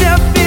step